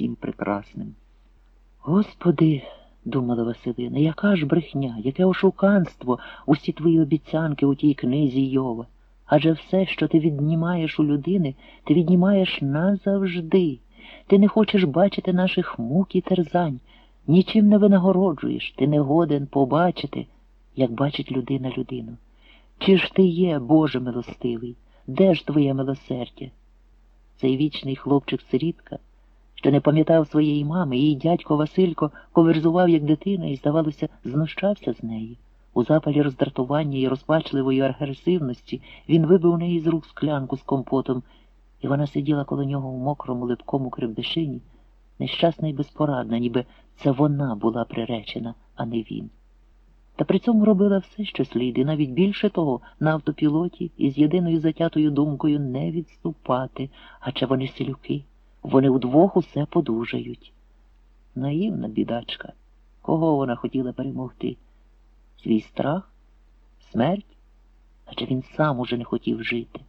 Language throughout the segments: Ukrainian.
усім прекрасним. Господи, думала Василина, яка ж брехня, яке ошуканство, усі твої обіцянки у тій книзі Йова. Адже все, що ти віднімаєш у людини, ти віднімаєш назавжди. Ти не хочеш бачити наших мук і терзань, нічим не винагороджуєш, ти не годен побачити, як бачить людина людину. Чи ж ти є, Боже милостивий? Де ж твоє милосердя? Цей вічний хлопчик-сирітка, що не пам'ятав своєї мами, її дядько Василько коверзував як дитина і, здавалося, знущався з неї. У запалі роздратування і розпачливої агресивності він вибив у неї з рук склянку з компотом, і вона сиділа коло нього в мокрому липкому кривдишині, нещасна і безпорадна, ніби це вона була приречена, а не він. Та при цьому робила все, що слід, і навіть більше того, на автопілоті із єдиною затятою думкою не відступати, адже вони селюки, вони удвох усе подужають. Наївна бідачка, кого вона хотіла перемогти? Свій страх? Смерть? Адже він сам уже не хотів жити.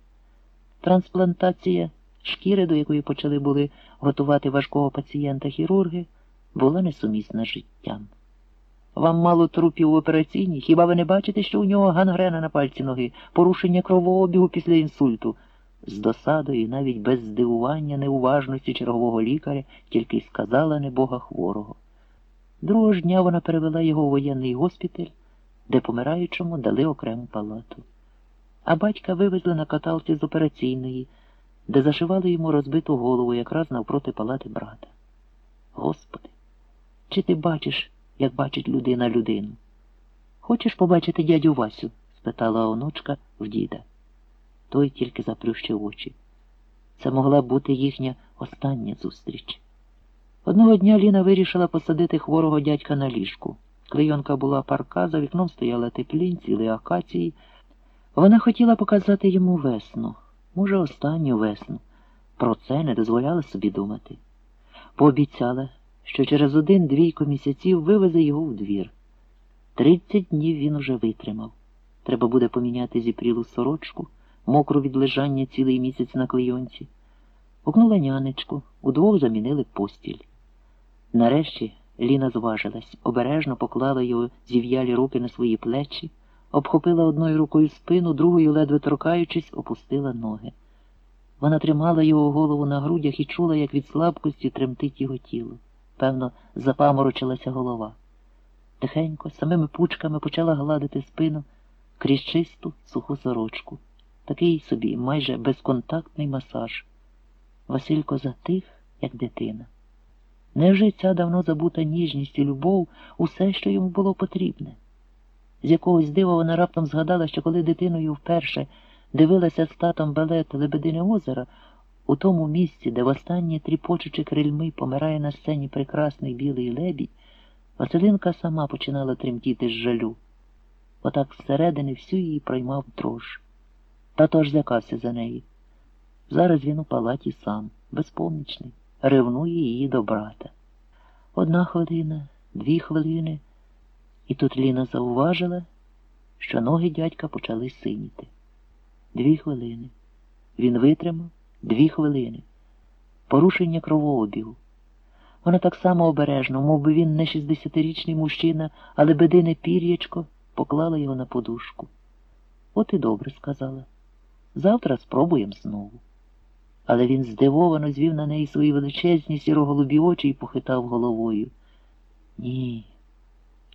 Трансплантація шкіри, до якої почали були готувати важкого пацієнта хірурги, була несумісна з життям. Вам мало трупів в операційній? Хіба ви не бачите, що у нього гангрена на пальці ноги, порушення кровообігу після інсульту? З досадою, навіть без здивування, неуважності чергового лікаря, тільки й сказала небога хворого. Другого ж дня вона перевела його у воєнний госпіталь, де помираючому дали окрему палату. А батька вивезли на каталці з операційної, де зашивали йому розбиту голову якраз навпроти палати брата. Господи, чи ти бачиш, як бачить людина людину? Хочеш побачити дядю Васю? спитала онучка в діда. Той тільки заплющив очі. Це могла бути їхня остання зустріч. Одного дня Ліна вирішила посадити хворого дядька на ліжку. Клейонка була парка, за вікном стояла теплінь, ціли акації. Вона хотіла показати йому весну, може, останню весну. Про це не дозволяла собі думати. Пообіцяла, що через один-двійко місяців вивезе його в двір. Тридцять днів він уже витримав. Треба буде поміняти зіпрілу сорочку, мокру від лежання цілий місяць на клейонці. Гукнула нянечку, удвох замінили постіль. Нарешті Ліна зважилась, обережно поклала його зів'ялі руки на свої плечі, обхопила одною рукою спину, другою, ледве торкаючись, опустила ноги. Вона тримала його голову на грудях і чула, як від слабкості тремтить його тіло. Певно, запаморочилася голова. Тихенько, самими пучками почала гладити спину крізь чисту суху сорочку. Такий собі майже безконтактний масаж. Василько затих, як дитина. Невже ця давно забута ніжність і любов усе, що йому було потрібне? З якогось дива вона раптом згадала, що коли дитиною вперше дивилася з татом балет Лебедине озеро, у тому місці, де востаннє тріпочучи крильми помирає на сцені прекрасний білий лебідь, Василинка сама починала тремтіти з жалю. Отак зсередини всю її проймав дрож. Тато аж злякався за неї. Зараз він у палаті сам, безпомічний, ревнує її до брата. Одна хвилина, дві хвилини, і тут Ліна зауважила, що ноги дядька почали синіти. Дві хвилини. Він витримав дві хвилини. Порушення кровообігу. Вона так само обережно, мов би він не шістдесятирічний мужчина, але бедине пір'ячко, поклала його на подушку. От і добре, сказала. Завтра спробуємо знову. Але він здивовано звів на неї свої величезні сіроголубі очі і похитав головою. Ні,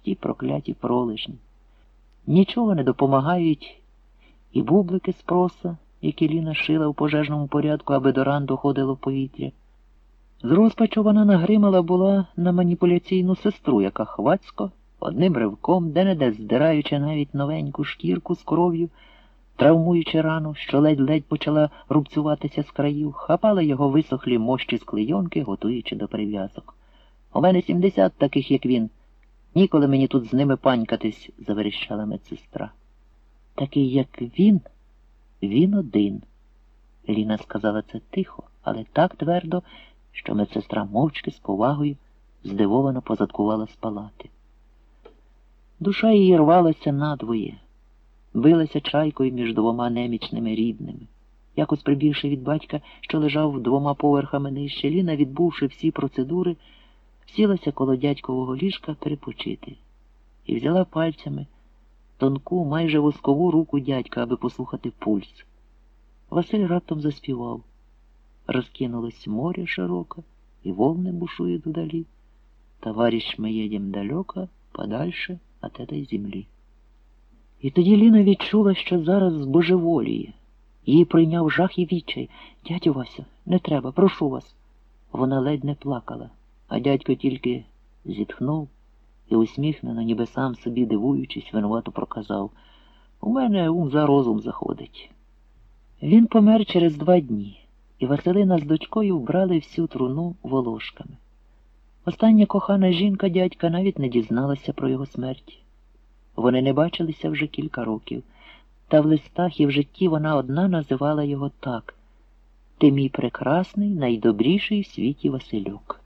ті прокляті пролишні. Нічого не допомагають і бублики з проса, які Ліна шила в пожежному порядку, аби до ран доходило повітря. З розпачу вона нагримала була на маніпуляційну сестру, яка хвацько, одним ривком, де-не-де здираючи навіть новеньку шкірку з кров'ю, травмуючи рану, що ледь-ледь почала рубцюватися з країв, хапала його висохлі мощі з клейонки, готуючи до прив'язок. У мене сімдесят таких, як він. Ніколи мені тут з ними панькатись, заверіщала медсестра. Такий, як він, він один. Ліна сказала це тихо, але так твердо, що медсестра мовчки з повагою здивовано позадкувала з палати. Душа її рвалася надвоє, билася чайкою між двома немічними рідними. Якось прибігши від батька, що лежав двома поверхами нижче, Ліна, відбувши всі процедури, сілася коло дядькового ліжка перепочити і взяла пальцями тонку, майже воскову руку дядька, аби послухати пульс. Василь раптом заспівав. Розкинулось море широко, і волни бушують вдалі. Товарищ мы едем далеко, подальше от этой землі. І тоді Ліна відчула, що зараз збожеволіє. Її прийняв жах і відчай. Дядю Вася, не треба, прошу вас. Вона ледь не плакала, а дядько тільки зітхнув і усміхнено, ніби сам собі дивуючись, винувато проказав У мене ум за розум заходить. Він помер через два дні, і Василина з дочкою вбрали всю труну волошками. Остання кохана жінка дядька навіть не дізналася про його смерть. Вони не бачилися вже кілька років, та в листах і в житті вона одна називала його так Ти мій прекрасний, найдобріший в світі Василюк.